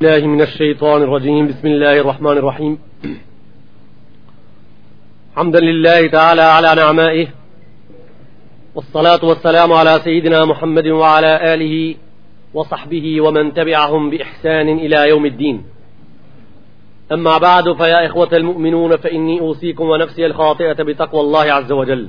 بالله من الشيطان الرجيم بسم الله الرحمن الرحيم حمدا لله تعالى على نعمائه والصلاة والسلام على سيدنا محمد وعلى آله وصحبه ومن تبعهم بإحسان إلى يوم الدين أما بعد فيا إخوة المؤمنون فإني أوصيكم ونفسي الخاطئة بتقوى الله عز وجل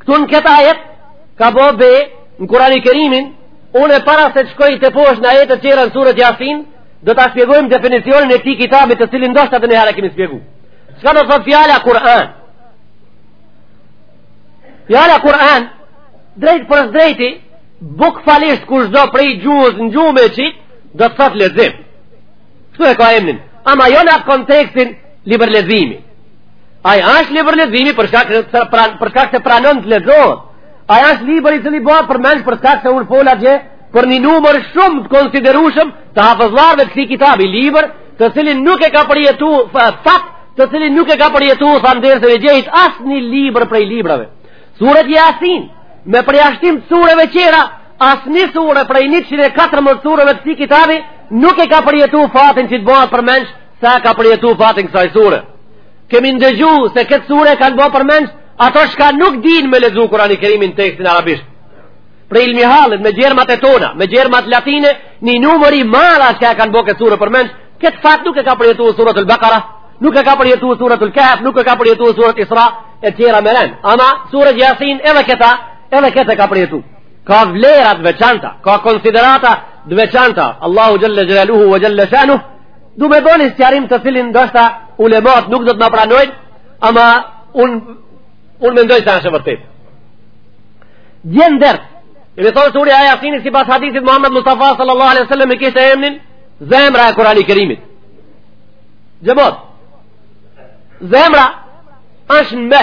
Këtu në këtë ajet, ka bo be, në Kur'ani Kerimin, unë para se t'shkoj teposhtë në ajetet tjera në suret Jasin, do ta shpjegojmë definicionin e këti kitabit të cilin ndoshta edhe niherë e kemi shpjegu. Çka do të thotë fjala Kur'an? Fjala Kur'an, drejt për drejti, bukvalisht kur do prej gjuhës në gjuhë me e qitë, do të thotë lexim. Kështu e ka emnin. Ama jo në kontekstin libër leximi. Ai asht libër leximi për shkak se, pran, për shkak se pranon të lexohet. Ai asht libër i cili bahet përmendsh për shkak se unë fola dje për një numër shumë të konsiderueshëm të hafëzllarëve të këti kitabi, libër të cilin nuk e ka përjetu fat të cilin nuk e ka përjetu thamë n'dersin e djeit asnjë libër prej librave. Suret Jasin me përjashtim të sureve qera Asnjë sure prej 114 sureve t'këti kitabi nuk e ka përjetu fatin që të bëhet përmendsh sa ka përjetu fatin kësaj sure. Kemi ndëgju se këtë sure e kanë ba përmendsh ata çka nuk din me lexu Kur'ani Kerimin tekstin arabisht. Prej ilmihalit me germat e tona, me germat latine, një numër i madh çka e kanë ba këtë sure përmendsh, këtë fat nuk e ka përjetu suretul Bekara, nuk e ka përjetu suretul Kehf, nuk e ka përjetu suret Isra e tjera me rend. Ama suret Jasin edhe këta, edhe këta ka përjetu. ka vlera të veçanta, ka konsiderata të veçanta. Allahu xhalla xhelaluhu wa xhalla shanuh du me bo ni sqarim të cilin ndoshta ulemat nuk do të ma pranojnë, ama un un mendoj se është e vërtetë. Dje n'ders kemi thonë surja Jasini sipas hadithit Muhammed Mustafa sallallahu alaihi sallam e kishte emnin zemra e Kur'ani Kerimit. Xhemat, zemra është në me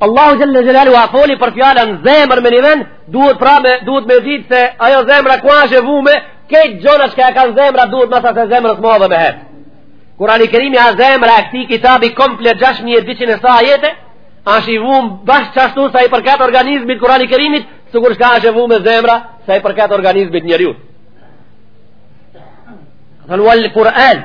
Allahu xhelle xhelaluhu foli për fjalën zemër me një ven, duhet pra me, duhet me ditë se ajo zemra ku asht e vume, krejt gjona çka e kanë zemra duhet masa se zemrës më dhe me hetë. Kurani Kerimi a zemra e këti kitabi komplet 6200 e sa ajete, asht i vumë bash qashtu sa i përket organizmit Kurani Kerimit, sikur çka asht e vume zemra sa i përket organizmit njeriut. Thënë wal Kur'an,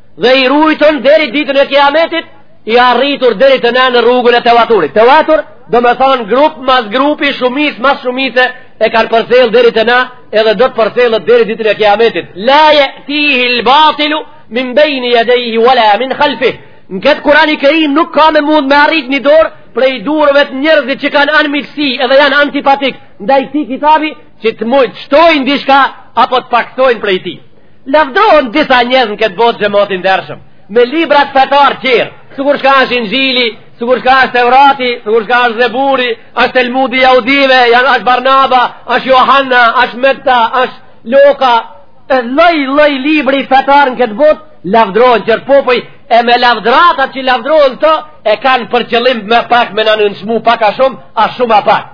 dhe i rujtun deri ditën e kiametit, i arritur deri te ne në rrugën e tevaturit. Tevatur, domethonë grup mas grupi, shumicë mas shumice, e kanë përcjell deri te ne, edhe do të përcillet deri ditën e kiametit. La je'tihil batilu, min bejni jedejhi, wala min khalfih. Në këtë Kur'ani Kerim nuk ka me mund me arrit një dorë, prej durve të njerëzit që kanë anmiqsi edhe janë antipatik, ndaj këti kitabi që të mujnë t'shtojnë diçka, apo të paksojnë prej ti. Lavdrohen disa njerëz në këtë botë xhemat i ndershëm, me librat fetar tjerë, sikur çka është Inxhili, sikur çka është Tevrati, sikur çka është Zeburi, është Telmudi i Jahudive, ja është Barnaba, është Johanna, është Metta, është Luka, lloj lloj libri fetar në këtë botë, lavdrohen tjerë popuj e me lavdratat që lavdrohen këta e kanë për qëllim me pak me na nënçmu pak a shumë, a shumë a pak.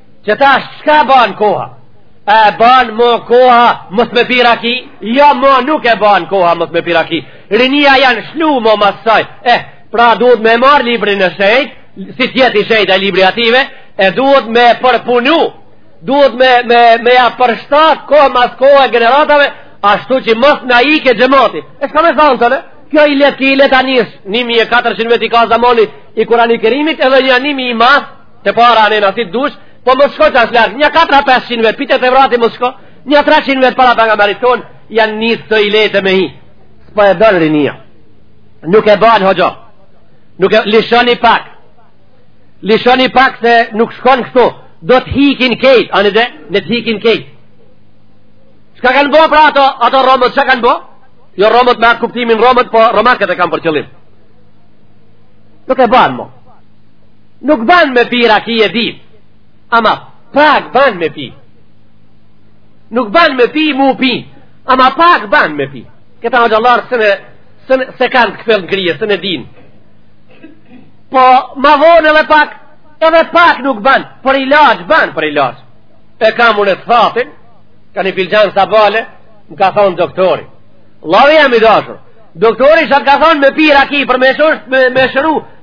Qe tash çka ban koha? E ban më koha mos me pi raki? Jo më nuk e ban koha mos me pi raki. Rinia janë lshu më mas saj. Eh, pra duhet me marrë librin e shejtë, si t'jetë i shejtë libri atyve, e duhet me përpunu, duhet me, me, me ja përshtat kohë mas kohe gjeneratave, ashtu që mos na ikë xhemati. E shka me thanë të në? Kjo i letë ki i letë anis, 1400 vjet i ka zamani i Kurani Kerimit, edhe një animi i masë, Të para anena sa të dush, po mos shko që ashtë larg, një 4-500 vjet, pyte Tevratin mos shko, një 300 vjet para pejgamberit ton, janë një të i letë me hi. S'po e ban rinia. Nuk e ban, hoxho. Nuk e lishoni pak. Lishoni pak se nuk shkon kështu. Do të hikin kejt, anë dhe, në të hikin kejt. Shka kanë bo pra ata, ata romët, shka kanë bo? Jo romët me atë kuptimin romët, po romakët e kam për qëllim. Nuk e ban mo. Nuk ban me pi raki e di Ama pak ban me pi Nuk ban me pi mu pi Ama pak ban me pi Këta hoxhallarë se, ne, se, ne, s'e kanë të kfjellt në krye S'e dinë Po ma vonë edhe pak Edhe pak nuk ban Për ilaç ban për ilaç E kam unë të thatin Ka një filxhan sabahle Më ka thonë doktori Vllavi jem i dashur Doktori ça t'ka thonë me pi raki Për me, shur, me, me shëru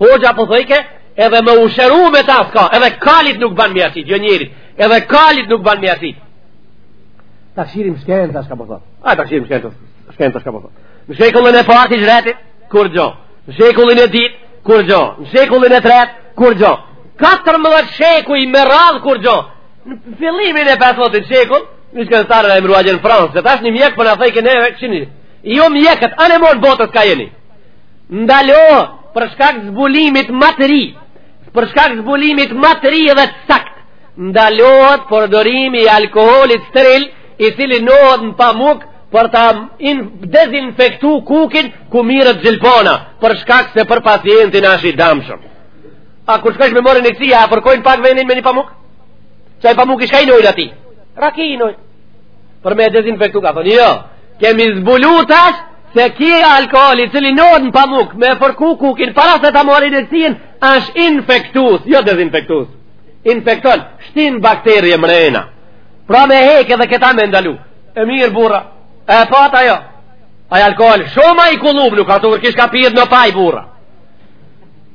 Hoxha po thojke, edhe me u shëru me ta s'ka, edhe kalit nuk ban me asit, jo njerit, edhe kalit nuk ban me asit. Ta shohim shkenca shka po thotë. A, ta shohim shken, shkenca shka po thotë. Në shekullin e parë t'hixhretit, kurgjo. Në shekullin e dytë, kurgjo. Në shekullin e tretë, kurgjo. 14 shekuj me radhë kurgjo. Në fillimin e 15 shekull, një shkencëtar i emruar në Francë, dhe tash një mjek për po na thojke neve, qëni, jo mjekët, anemanë botës ka jeni. ndalohet për shkak zbulimit më të ri për shkak zbulimit më të ri dhe të sakt ndalohet përdorimi i alkoolit steril i cili nohet në pamuk për ta dezinfektu kukin ku mirret gjilpana për shkak se për pacientin ashtë i damshëm a kur shkojsh me marrë ineksi a fërkojnë pak venin me një pamuk qaj pamuki shka i nojnë ati raki i nojnë për me dezinfektu ka thonë jo Kemi zbulu tash se ky alkohol i cili nodhet në pamuk me fërku kukin para se ta marrë neksin është infektus, jo dezinfektus. Infekton, shtin bakterie mrena. Pra me hekë edhe këta me ndalu. E mirë burra, e pata jo. Aj alkohol, shumë a i kullum nuk ka të vërkish ka pjetë në paj burra.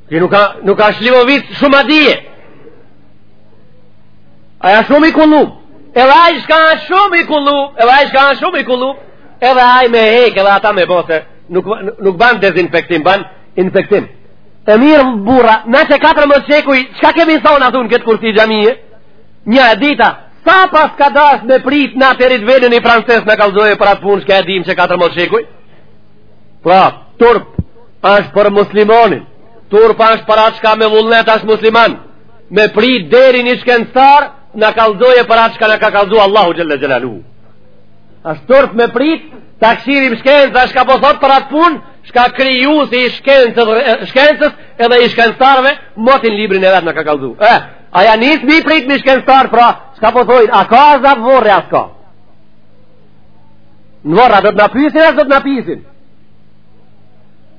Ki nuk ka, nuk ka shlivovicë shumë atje. Aj a shumë i kullu, edhe aj shka shumë i kullu, edhe aj shka shumë i kullu, edhe aj me hek, edhe ata me bote, nuk, nuk ban dezinfektim, ban infektim. E mirë burra, ne qe 14 shekuj, çka kemi thonë atu n'këtë kursi xhamie? Një e dita, sa paska dashtë me prit na deri t'vjen ni francez na kallzojë për atë punë shka e dimë qe 14 shekuj? Pra, turp, është për muslimonin, turp është për atë shka me vullnet është musliman, me prit deri një shkencëtar na kallzojë për atë shka na ka kallzu Allahu Xhele Xhelaluhu asht turp me prit ta kshyrim shkenca shka po thot për atë punë shka Krijusi i shkencës edhe i shkencëtarve moti n'librin e vet na ka kallzu eh, a ja nisë me prit një shkencëtar pra shka po thot a ka azab vorre a s'ka në vorr a do të na pysin a s'do të na pysin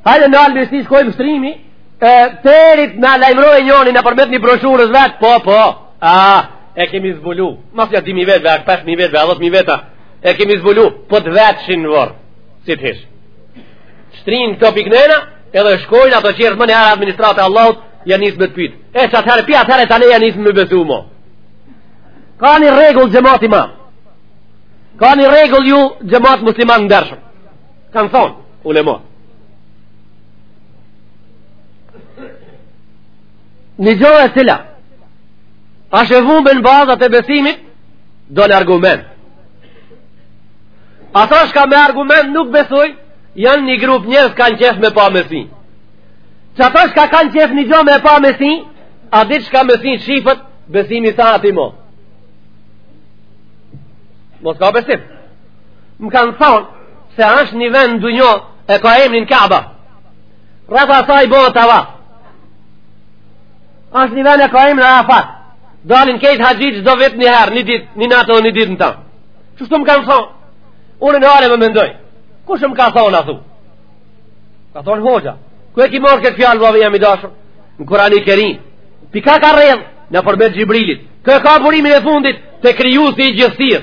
hajde nal na shkojmë shtrihmi E, deri t'na lajmërojë njoni nëpërmjet një broshurës vet, po, po, a, e kemi zbulu, mas nja dy mijë vjetëve, a pesë mijë vjetëve, a dhetë mijë vjetëve, e kemi zbulu, po të vetshin n'vorr, si të hishë. Shtrinë këto piknena, edhe shkojnë ato qërës më njërë administratë e Allahut, ja nisë me të pytë. E qatëherë, pi atëherë e tani ja nisë me besu mo. Ka një rregull xhemati ma. Ka një rregull ju xhemat musliman i ndershëm. kanë thonë ulema një gjo e cila asht e vume në bazat e besimit don argument ata shka me argument nuk besojnë janë një grup njerëz kanë qef me pa me sy qata shka kanë qef një gjo me pa me sy a di shka me sy shifet besimi sa aty mo mos ka besim Më kanë thonë se është një vend në dunjo e ka emrin Kaaba. Rreth asaj bëhet tavaf. është një vend e ka emrin Arafat. Dalin krejt haxhitë çdo vjet një herë, një ditë, një natë o një ditë në ta. Qështu më kanë thonë? Unë nalem e mendoj. Kush më ka thonë athu? Ka thonë hoxha. Ku e ki morë këtë fjalë, be vlla jem i dashur? Në Kurani Kerim. Pi ka ka rrjedhë nëpërmjet Xhibrilit. Ku e ka burimin e fundit te Krijusi i gjithësisë.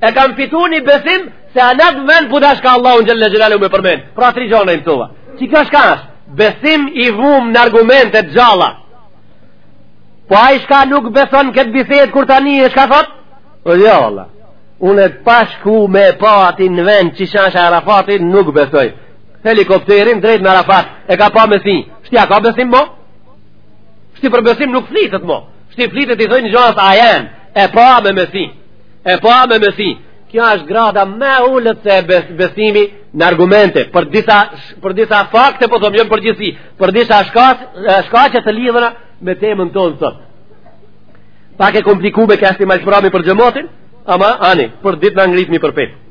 e kam fitu një besim se në at vend pra dashka Allahu xhelle xhelaluhu me përmen pra tri gjona i numrova që kjo shka është besim i vun në argumentet gjalla po ai shka nuk beson këtë bisedë kur ta nijë e shka thot o jo vallah unë e paskam me pa at vend që Arafatin nuk besoj helikopterin drejt n'Arafat e ka pa me sy shti a ka besim mo shti për besim nuk flitet mo shti flitet i thoi një gjon se a je e pa me sy e pa po, me sy kjo është grada ma e ulët se besimi në argumente për disa, për disa fakte po thom jo n'përgjithsi për disa shkaqe të lidhëna me temën tonë sot pak e komplikume kështu më falni pra për xhematin ama ani, për ditë na ngritmi për petë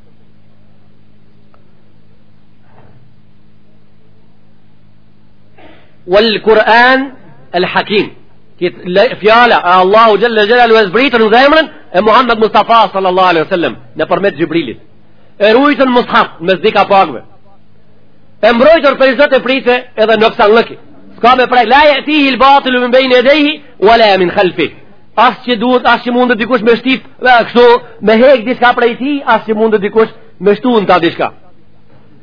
wal Kur'an al Hakim. Kjo fjala e Allahu xhalla xhalaluhu e zbritur në zemrën e Muhammed Mustafa sallallahu alaihi wasallam nëpërmjet Xhibrilit. E ruajtun në mushaf me zika pagëve. E mbrojtur prej Zotit e pritet edhe në kësa lëki. Ska me prej, la je'tihil batilu min bejni jedejhi, wa la min khalfih. As që duhet, as që mundë dikush me shtit, dhe kështu, me hek diska prej tij, as që mundë dikush me shtu në ta diska.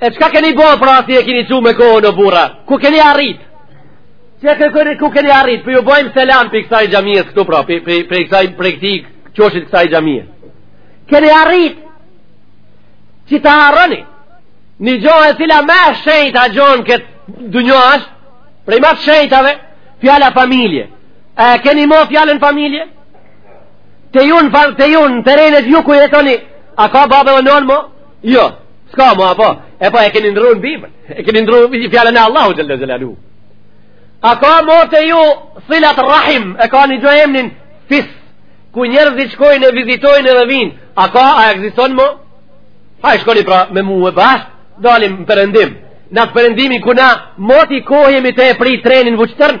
E çka keni bo pra si e keni çu me kohë o burra? Ku keni arrit? Që e kërkoni ku keni arrit? Për po ju bojmë selam prej kësaj xhamies këtu pra, për, për, prej kësaj prej këtij qoshit kësaj xhamies. Keni arrit? Që ta harroni? Një gjo e cila ma shenjta gjo n' këtë dunjo ashtë, prej ma shenjtave, fjala familje. E keni mo fjalën familje? Te ju në farë, te ju në terenet tu ku jetoni, a ka babë e nonë mo? Jo, s'ka mo, apo? E po e keni ndrru Biblën, e keni ndrru fjalën e Allahut xhelle xhelaluhu A ka mo te ju silat rahim, e ka një gjë emnin e ka fis, ku njerëzit shkojnë e vizitojnë edhe vinë, a ka, a ekziston mo? Haj shkoni pra me mu e bashkë, dalim në perëndim. Në atë perëndimin ku na moti kohë e kemi tepri trenin vëqëtërnë,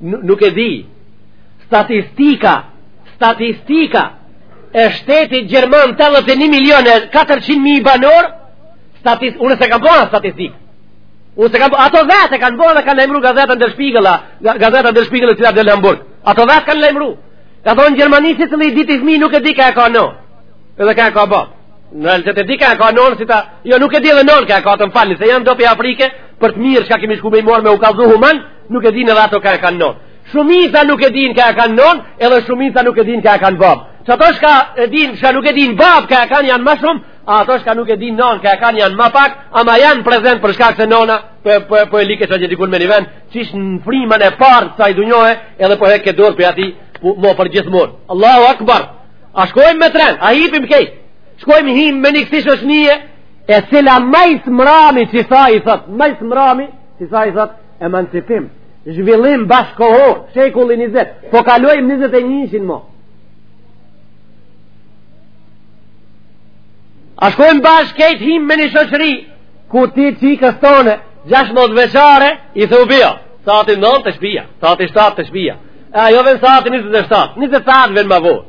nuk e di statistika statistika e shtetit gjerman 81 milion e 400 mijë banor statis unë s'e kam bo statistikën unë s'e kam bo ato vetë e kanë bo dhe kanë lajmru gazetën der Spiegel gazetën der Spiegel e cila del në Hamburg ato vetë kanë lajmru ka thonë n'Gjermani çdo i dyti fmi nuk e di ka e ka nonë edhe ka e ka babë në realitet e di ka e ka nonë si ta jo nuk e di edhe nonën ka e ka të më falni se janë do pi Afrike për të mirë çka kemi shku me i marrë me u kallzu human nuk e dinë edhe ato ka e kanë non. Shumica nuk e dinë ka e kanë non, edhe shumica nuk e dinë ka e kanë bab. Që ato shka e dinë, shka nuk e dinë bab, ka e kanë janë ma shumë, a ato shka nuk e dinë non, ka e kanë janë ma pak, ama janë prezent për shka se nona, po, po, po e like që dikun me një vend, qysh në frymën e parë të ksaj dunjaje, edhe po hek dorë prej ati, mo përgjithmonë. Allahu akbar, a shkojmë me tren, a hipim kejt, shkojmë him me një kësi shoqnije, e sila majtë mrami, që sa i thot, majtë mrami, që sa i thot, emancipim, zhvillim bashkëkohor, shekulli 20, po kalojmë 21-shin mo. A shkojmë bashkë kejt him me një shoqëri, ku ti çikës tonde, gjashtëmdhet vjeçare, i thu bijo, saati nëntë te shpia, saati shtatë te shpia, e ajo ven saati 27, 27 ven ma vonë.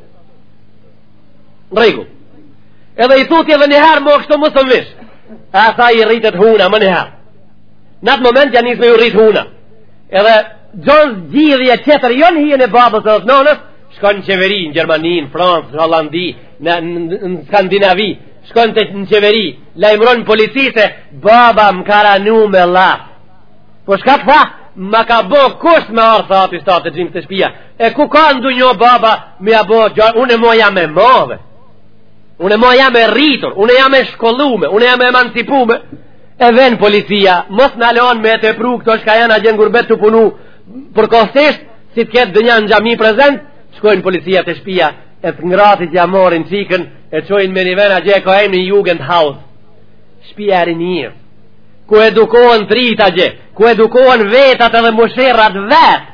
Në rregull, edhe i thu ti edhe njëherë mo kështu mos vish, asaj i rritet huna menjëherë, Në atë moment ja nis me ju rritë huna. Edhe gjen zgjidhje tjetër, jo në hijen e babës dhe të nonës, shkon në qeveri, në Gjermani, në Francë, në Holandë, në, në, në Skandinavi, shkon në qeveri, lajmëron policisë se baba më ka ra, nuk më la. Po shka të tha, më ka bo kusht me ardh, tha saati shtatë të jem te shpia. E ku ka ndu një baba, me a bo gjërë, unë mo jam e madhe. Unë mo jam e rritur, unë jam e shkollume, unë jam e emancipume. E ven policia, mos na loni me e tepru, këto shka janë atje në gurbet tu punu, përkohësisht, si të ketë ndonja në xhami prezent, shkojnë policia te shpia, e të ngratit ja morrin çikën, e çojnë me një ven atje e ka emrin Jugendhaus. Shpia e rinisë, ku edukohen të rijtë atje, ku edukohen vetat edhe mëshirat vetë,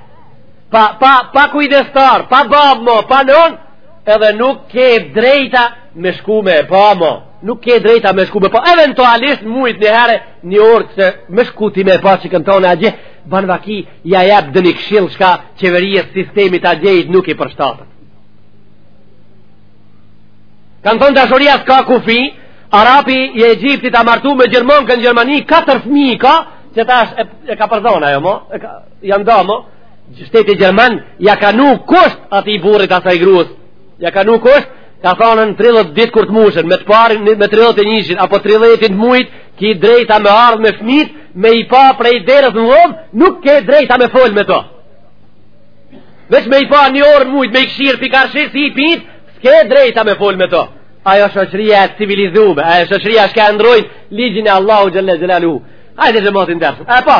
pa, pa, pa kujdestar, pa babë mo, pa nënë, edhe nuk ke drejta me shku me e pa mo. Nuk ke drejta me shku me pa, eventualisht në muaj një herë, një orë që me shku ti me pa çikën tonde atje, ban vaki, ja jep dhe një këshillë shka qeverisë e sistemit atje nuk i përshtatet. Kanë thonë dashuria s'ka kufi, arapi i Egjiptit a martu me gjermanken në Gjermani, 4 fmi i ka, që tash e, e ka përdhona, jo mo, e ka, janë da mo, shteti gjerman, ja ka vnu kusht atij burrit t'asaj grusë, Ja ka vnu kusht, ka thonë në 30 ditë kur të mushen, me të parin me 31-shin, apo 30-in të mujit, ki drejta me ardhë me fmit, me i pa prej derës në vomë, nuk ke drejta me folë me to. Veç me i pa një orë në muaj, me i kshyr për karshi si i pitë, s'ke drejta me folë me to. Ajo shoqëria e civilizume, ajo shoqëria shka e ndrojnë ligjin e Allahut xhel-le xhelaluhu. Ajde xhemat i ndershëm, e pa.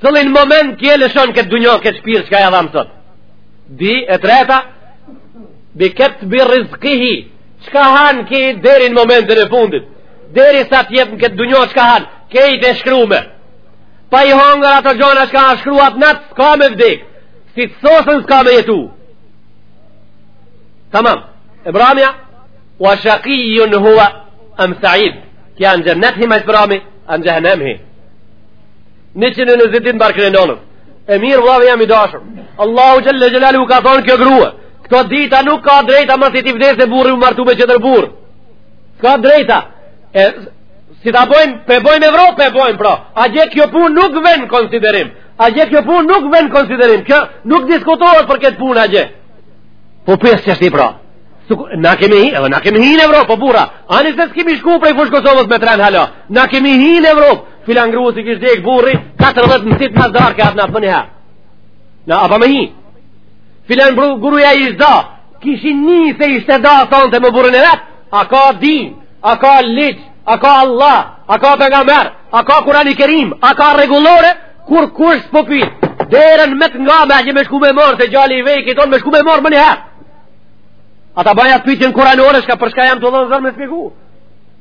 Cilin moment ky e lëshon këtë dunjo këtë shpirt që ka dhan Zoti? Dhe e treta? Bi ketbi rizkihi. Çka han ky deri në momentin e fundit? Deri sa të jetë në këtë dunjo çka han? Krejt e shkrume. Pa i hongër ato gjona çka ka shkruat në atë s'ka me vdik. Si të sosen s'ka me jetu. Tamam. E mbramja? Wa shakijun hua am said. Ky a në xhennet hi ma i mbrami, a në xhehennem hi. Njëqind e njëzet ditë n'bark të nonës. E mirë vllau jem i dashëm. Allahu xhel-le xhelaluhu ka thonë kjo grua. Këto dita nuk ka drejtë masi t'i vdes burri m'u martu me tjetër burrë. S'ka drejtë. E, si ta bojmë, pe bojmë Evropë, pe bojmë pra. Atje kjo punë nuk vjen n'konsiderim. Atje kjo punë nuk vjen n'konsiderim. Kjo nuk diskutohet për këtë punë atje. Po pjesë që është i pra. Na kemi hi, edhe na kemi hi në Evropë, po burra. Ani se s'kemi shku prej Fushë Kosovës me tren halo. Na kemi hi në Evropë. Filan gru si kish dek burri, 14 në sitë mas darë ka atë në atë mëni ha. Në atë më hi. Filan burri, gruja ish da, kishë një se ishte da, thonë të më burrin e vetë, a ka din, a ka ligj, a ka Allah, a ka pejgamber, a ka Kurani Kerim, a ka rregullore, kurrkush s'po pyet. Derën me të nga me a që me shku me morë, se djali i ve, këtonë me shku me morë më një herë. Ata baja të pytjen kuranore, shka përshka jam tu dhonë zor me spjegu.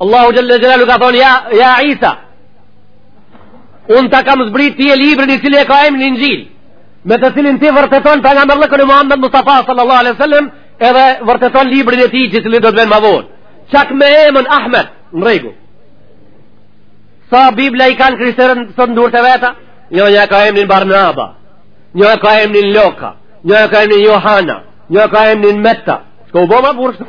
Allahu xhel-le xhelaluhu ka thonë, ja, ja Isa, unë ta kam zbrit ty librin i cili e ka emnin Inxhil, me të cilin ti vërteton pejgamberllëkun e Muhammed Mustafa sallallahu alaihi sallam, edhe vërteton librin e tij i cili do të vjen ma vonë. Çak me emën Ahmed, në rregull. Sa Bibla i kanë krishterët sot në duert e veta? Njo, njo ka emnin Barnaba, një ka emnin Luka, një ka emnin Johana, një ka emnin Metta. Shko u bo ma burrë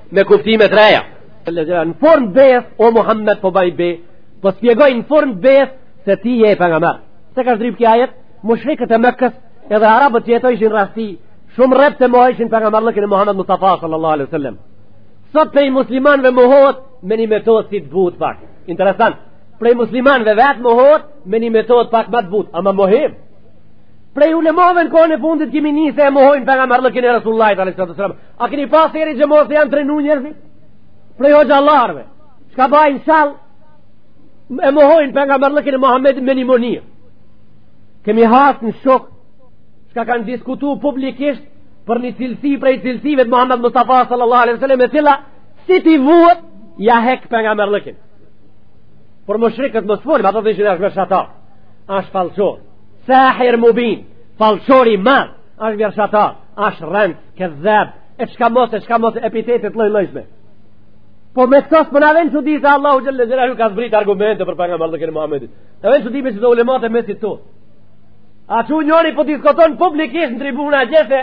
me kuptime të reja. Në formë të besë, o Muhammed po baj be, po spjegoj në formë të besë se ti je pejgamber. Se ka zdrip ky ajet, mushrikët e Mekës, edhe arabët që jetë ishin rasti, shumë rreptë mohojshin pejgamberllëkin e Muhammed Mustafa sallallahu alaihi sallam. Sot prej muslimanve mohohet, me një metodë si të butë pak. Interesant. Prej muslimanve vetë mohohet, me një metodë pak më të butë, ama mohim. Prej ulemave në kohën e fundit kemi nisë e mohojnë pejgamberllëkin e Resulullahit, A keni pa deri në ç'masë janë trenu njerëzit? Prej hoxhallarve. Shka bajnë shall, e mohojnë pejgamberllëkin e Muhamedit me një mënyrë. Kemi hasë në shokë, shka kanë diskutu publikisht për një cilësi prej cilësive të Muhamed Mustafa sallallahu alaihi sallam e cila, si t'i vuhet, ja hek pejgamberllëkin. Por mushrikët më sëfonim, ato të ishë dhe asht vjershatar. Asht fallxhor. Sahir mubin, fallxhor i madh, asht vjershatar, asht rrenc. Kezab, e çka mos, e çka mos, epitetet lloj-llojshme. Po me këto s'po na vjen çudi se Allahu Xhelle Xhelaluhu ka zbrit argumente për pejgamerllëkun e Muhammedit. Të vjen çudi me qito ulemat e mesit tu. A që njeri po diskuton publikisht në tribuna gjefe,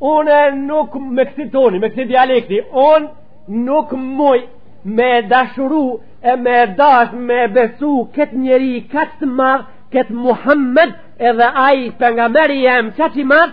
unë nuk me kësi toni, me kësi dialekti, unë nuk muj me dashuru e me dash me besu këtë njeri këtë marë, këtë Muhammed edhe aj pejgameri jem që që marë,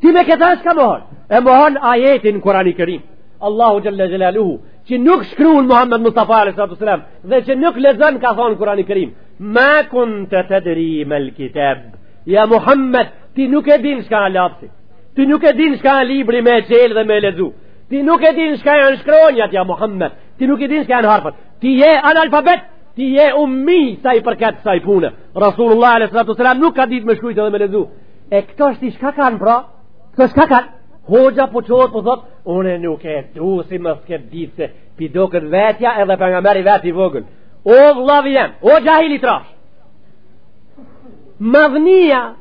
Ti me këta shka mohon. E mohon ajetin në Kurani Kerim. Allahu Xhelle Xhelaluhu, që nuk shkrun Muhammed Mustafa a.s. dhe që nuk lezon ka thonë Kurani Kerim. Ma kunte tedri mel kitab. Ja Muhammed, ti nuk e din shka lapsi. Ti nuk e din shka libri me çelë dhe me lezu. Ti nuk e din shka janë shkronjat, ja Muhammed. Ti nuk e din shka janë harfet. Ti je analfabet, ti je ummi sa i përket ksaj pune. Rasulullah a.s. nuk ka dit me shkrujt dhe me lezu. E këto tashti shka kanë, pra? Këto shka kanë? Hoxha po çohet po thot, une nuk e du si më s'ke ditë se p'i doket vetja edhe pejgameri vet i vogël. O vllavi jem, o xhahil i trash. Madhnia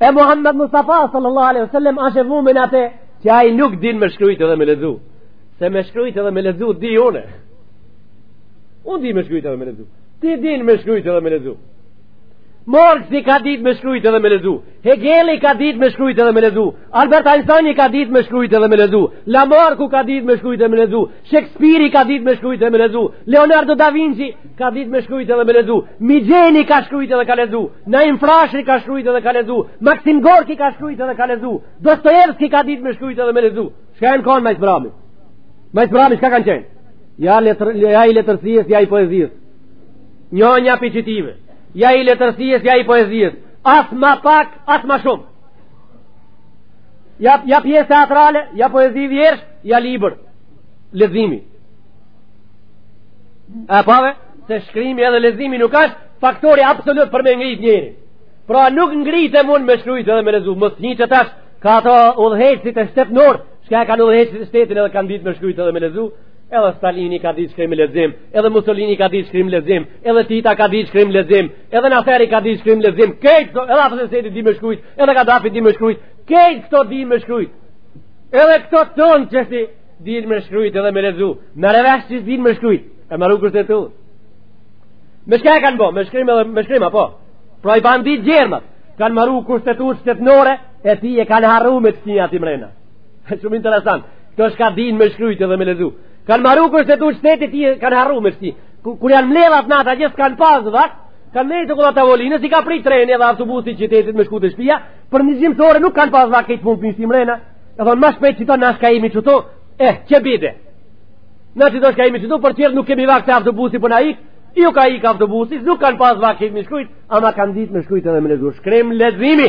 e Muhammed Mustafa sallallahu alaihi wasallam asht e vume n'atë që ai nuk din me shkruajt edhe me lexu. Se me shkruajt edhe me lexu di unë. Unë di me shkruajt edhe me lexu. Ti din me shkruajt edhe me lexu. Marksi ka ditë me shkrujt edhe me lezu. Hegeli ka ditë me shkrujt edhe me lezu. Albert Einstein ka ditë me shkrujt edhe me lezu. Lamarku ka ditë me shkrujt edhe me lezu. Shakespeare ka ditë me shkrujt edhe me lezu. Leonardo da Vinci ka ditë me shkrujt edhe me lezu. Migjeni ka shkrujt edhe ka lezu. Naim Frashri ka shkrujt edhe ka lezu. Maxim Gorki ka shkrujt edhe ka lezu. Dostoevski ka ditë me shkrujt edhe me lezu. Çka janë kanë ma s'mbrami? Ma s'mbrami çka kanë qenë? Ja letër, ja i letërsisë, ja i poezisë. Njonja pi qitive, ja i letërsies, ja i poezies, as ma pak, as ma shumë. Ja, ja pjesë teatrale, ja poezi vjersh, ja libër, lezimi. E pave, se shkrimi edhe lezimi nuk ashtë faktori absolut për me ngrit njeri. Pra nuk ngritet, mund me shkrujt edhe me lezu, mos, njiqe tash, ka ato udhëheqësit shtetnorë, shka e kanë udhëheq shtetin edhe kanë ditë me shkrujt edhe me lezu, Edhe Stalini ka ditë shkrim lexim, edhe Mussolini ka ditë shkrim lexim, edhe Tita ka ditë shkrim lexim, edhe Naseri ka ditë shkrim lexim. Kejt, edhe Asadi di me shkruajt, edhe Gaddafi di me shkruajt. Kejt këto di me shkruajt. Edhe këto tonë që si di me shkruajt edhe me lexu. Në rrevesh që di me shkruajt. E marrë kështë e tu Me shka e kanë bo Me shkrim edhe me shkrim apo Pra i bandit gjermat Kanë marrë kështë e tu shtetnore E ti e kanë harru me të sinja ti mrena Shumë interesant. Kjo është ka din me shkrujt edhe me lexu. Kanë maru kurse dy shtetit i kanë harru me shti. Kur janë mledh atë natë gjithë kanë pasë vakt, kanë nejtë kah tavolinës, si ka prit treni edhe autobusi i qytetit me shku te shpia, për një gjimë thore nuk kanë pasë dhe këtë punë për një simë rena. E thonë, ma shpejt që tash shka imi qito, eh, që bide. Na qi do shka imi qito, për tjerë nuk kemi vakë të autobusi për na ikë, jo ka ikë autobusi, nuk kanë pasë vakt këtu me shkrujt, ama kanë ditë me shkrujt edhe me lexu. Shkrim leximi!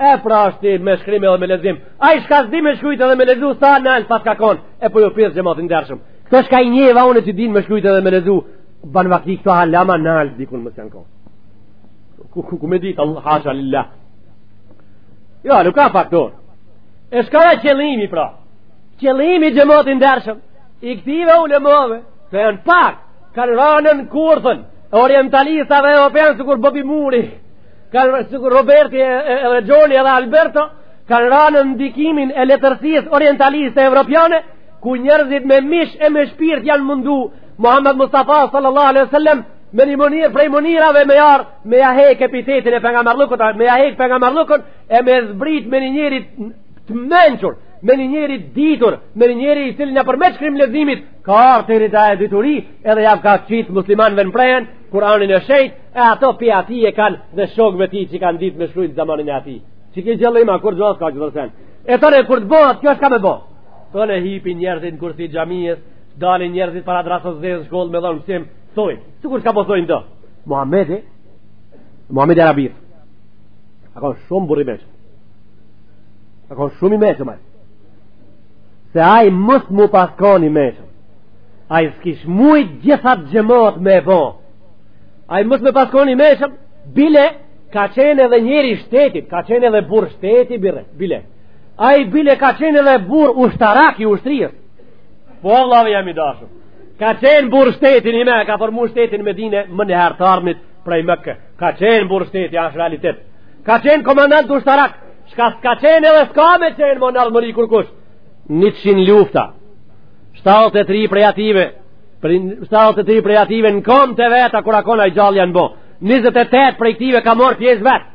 E pra është me shkrim edhe me lexim. Ai shka s'di me shkrujt edhe me lexu, s'analfabet ka konë, e po ju pyes xhemat i ndershëm. Këto shka i njeva unë që din me shkrujt edhe me lexu, ban vaki këto ulema në alë dikun më sjanë konë. Ku, ku, ku me ditë, Allah, hasha lilla. Jo, nuk ka faktor. E shka dhe qëllimi pra. Qëllimi xhemat i ndershëm. I këtive ulemave, se janë pak, kanë ra në kurthën e orientalistave evropianë sikur Bobi Muri. ka sikur Roberti edhe Gjoni edhe Alberto kanë ra në ndikimin e letërsisë orientaliste evropiane ku njerëzit me mish e me shpirt janë mundu Muhammed Mustafa sallallahu alaihi wasallam me një mënirë prej mënirave me ja, me ja hek epitetin e pejgamberllëkut me ja hek pejgamberllëkun e me zbrit me një njeri të mençur me një njeri të ditur, me një njeri i cili nëpërmes shkrim leximit, ka ardhë te drita e dituri, edhe jau ka qitë muslimanëve në Kur'anin e shejt e ato prej atij e ka dhe shokëve t'tij që kanë ditë me shkrujt zamanin e atij që ke gjëllim a kur gjëllim ka që dërsen e tëre kur të bëhat kjo është ka me bo tëre hipin njerëzit në kursi t'xhamisë dalin njerëzit para drrasës në shkollë me dhënë mësim thojnë sikur shka po thojnë do Muhammedi Muhammedi Arabi a konë shumë burrë i meçëm a konë shumë i meçëm se ai mos me pas kon i meçëm ai s'kish mujt gjithë atë xhemat me bo ai mos me pas kon i meçëm bile ka qenë edhe njeri i shtetit ka qenë edhe burrë shteti bile, bile. ai bile ka qenë edhe burrë ushtarak i ushtrisë po vllau jem i dashtun ka qenë burrë shteti nime ka formu shtetin n'Medine menjëherë t'ardhmit prej Meke ka qenë burrë shteti asht realitet ka qenë komandant ushtarak Shka s'ka qenë edhe s'ka me qenë me ia mrri kurkush. Njëqind lufta. 73 prej atyve. 73 prej atyve në kom të veta kur a kon ai gjallë janë bo. 28 prej këtyve ka marrë pjesë vetë.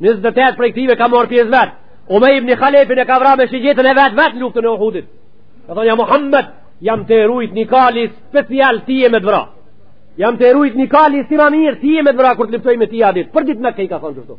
28 prej këtyve ka marrë pjesë vetë. Umej ibn Halefin e ka vra me shigjetën e vet vetë në luftën e Uhudit. Ka thonë ja Muhammed, jam tu e rujt një kali special tye me të vra. Jam tu e rujt një kali si ma mirë tye me të vra kur të luftoj me ty at ditë. Për ditë n'Meke i ka thonë qishtu.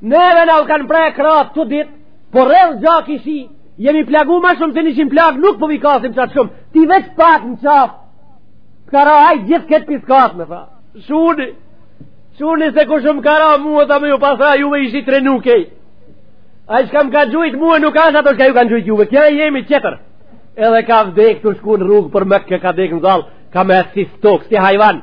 Neve na kanë pre krahtë të dytë, po rrjedh gjaki shi, jemi plagu ma shumë se një plagë, nuk po vikasim qatë shumë, ti veç pak në qafë, të ka ra hajt gjithë këtë piskatë, me fa. Shuni, shuni se ku shumë ka ra mua ta me ju pas ra juve ishit trenu krejt. Ai shka m'ka gjujtë mua nuk ashtë ato shka ju kanë gjujtë juve, kja jemi qëtër. Edhe ka vdek tu shku në rrugë për Mekë, ka vdek në zall, ka me si stokë, si hajvan.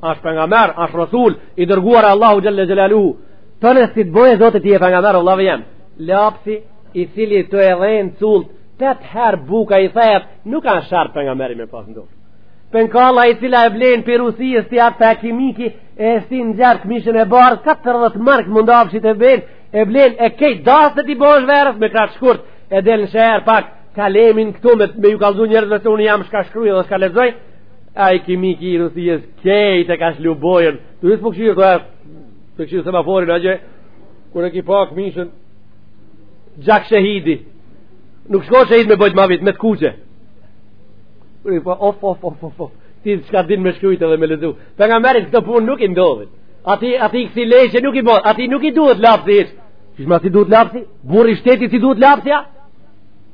Ashtë pejgamer, ashtë resul, i dërguar i Allahut Xhelle Xhelaluhu, të në si të bojë Zoti i ti e pejgamer, Allah vë jemë. Lapsi, i cili të e dhenë cultë, të të herë buka i thejët, nuk ashtë shart pejgameri me pasë n'dorë. Penkalla e cila e blen prej Rusijës të atë të kimiki, e shtin në gjarë këmishën e bardhë, 14 marka mundafsh që të blenë, e blenë e krejt dasë të ti bojë verës me krahtë shkurt, e del në sheher pak, kalemin këtu me, me ju kallzu njerëzve se unë jam shka shkruj dhe shka lexoj, Ai kimiki i Rusijës, krejt e ka lshu bojën, të visë po këshirë të e, të këshirë se ma forin, a gje, kur e ki pak kmishën, gjak shahidi, nuk shko shahid me bojt ma vit, me të kuqe. Kur i po, of, of, of, of, of, ti shka din me shkrujt edhe me lexu. Pejgamerit këto punë nuk i ndodhin. Ati, ati i kësi lejqe nuk i bojt, ati nuk i duhet lapsi hiç. Kishma s'i duhet lapsi? Burrë shteti s'i duhet lapsi, ja?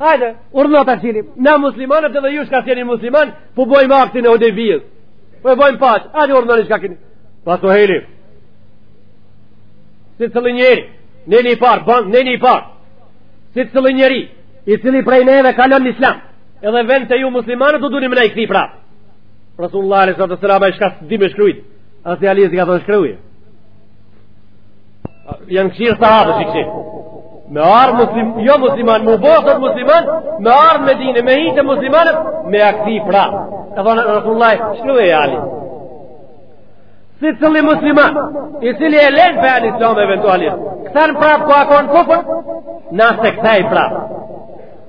Hajde, urdhno ta çim, na muslimanët dhe ju shka s'jeni musliman, po bojmë aktin e Hudejbijes, po e bojmë paqe, hajde urdhnoni shka kini. Po Suhejli, sicilli njeri, neni i parë, ban, neni i parë, sicilli njeri, i cili prej neve kalon në islam, edhe vjen te ju muslimanët ju duni me na e kthy prapë. Rasulullah a.s. e shka s'di me shkrujt, hazreti Alisë i ka thonë shkruje. janë kqyrë sahabët, kqyrë. Me ardhë muslim, jo musliman, m'u bo sot musliman, me ardhë Medine, me hi te muslimanët, me e kthy prapë. E thonë Rasulullahi, shkruje Ali. Sicilli musliman, i cili e len fenë islam eventualisht, kthehet prapë ku u kon kufër, nëse këta i prapë.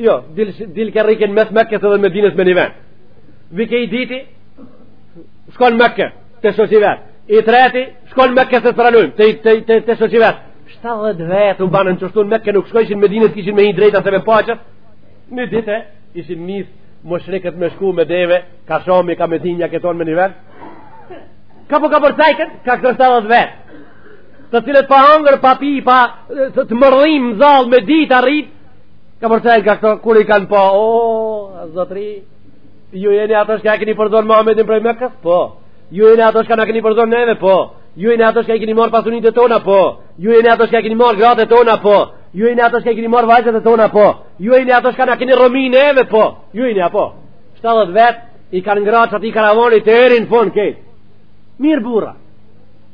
Jo, dil, dil ka rriken mes Mekkës dhe Medinës me një vend. Vjen edhe i dyti, shkon Mekke, të shoqi vetë. I treti, shkon Mekke se të ranujmë, të, të, të, të shoqi vetë. 70 vetë u banën që shtu në Mekke, nuk shkojshin Medinës, kishin me i drejta se me pachët. Një dite, ishin nisë mushrikët me shku me deve, ka Shami, ka Medinja, keton me një vend. Ka po ka për cajkën, ka këta 70 vetë. të cilët pa hangër, pa pi, pa të, të mërdhim, zalë, me ditë, arrit, ka përcajnë ka këto, kur i kanë pa, o, oh, zotri, ju jeni ata shka e keni përzonë Muhammedin prej Mekës, po, ju jeni ata shka na keni përzonë neve, po, ju jeni ata shka i keni marrë pasunitë tona, po, ju jeni ata shka i keni marrë gratë tona, po, ju jeni ata shka i keni marrë vajzat tona, po, ju jeni ata shka na keni rreh neve, po, ju jeni apo, 70 vetë, i kanë ngratë që aty karavani t'arrin fund, krejt, mirë burra,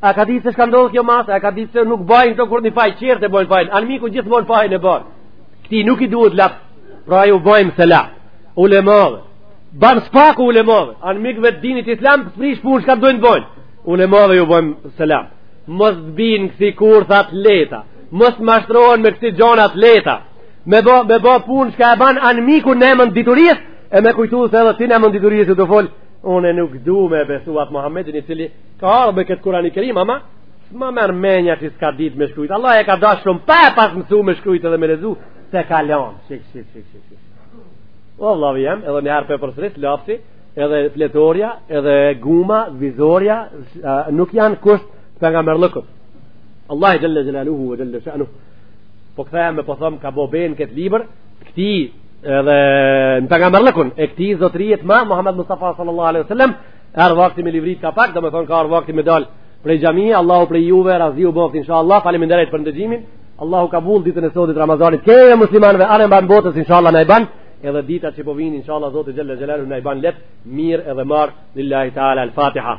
A ka ditë se shka ndodhë kjo masë, a ka ditë se nuk bajnë këto kur një fajë qërë të bojnë fajnë, anmiku gjithmonë fajnë e bërë. Këti nuk i duhet lapë, pra ju bojnë selam, ulemave. Banë spaku ulemave, anmiqve të dinit islam, s'prish punë shka të dojnë bojnë. Ulemave ju bojmë selam. Mos të bien n'kësi kurthe të lehta, mos të mashtrohen me kësi gjona të lehta, me bo, me bo punë shka e ban anmiku në emën t'diturisë, e me kujtu se edhe ti në emën t'diturisë të folë, unë nuk du me besu atë Muhammedin i cili ka ardhë me këtë Kurani Kerim ama ma merr menja që s'ka ditë me shkrujt Allahu e ka dashtë shumë pa e pas mësu me shkrujt edhe me lezu se ka lanë shik shik shik shik shik o Allah i jem edhe një herë përsërit lapsi edhe fletorja edhe guma vizorja nuk janë kusht për pejgamberllëk Allahu xhel-le xhelaluhu ve xhel-le shanuhu po kthehem e po thom ka bo benë këtë libër këtij edhe pejgamberllëkun e këtij zotërisë madh Muhammed Mustafa sallallahu alaihi sallam Erdh vakti me livrit ka pak, domethonë ka ardhë vakti me dalë prej xhamie, Allahu prej juve, razi u boftë, insha Allah, faleminderit për ndëgjimin, Allahu kabull ditën e sotit Ramazanit, krejt muslimanëve, anembanë botës, insha Allah, na e ban, edhe ditët që po vinë, insha Allah, Zoti xhel-le xhelaluhu, na i ban lehtë, mirë edhe marë, lillahi ta'ala, al-Fatiha.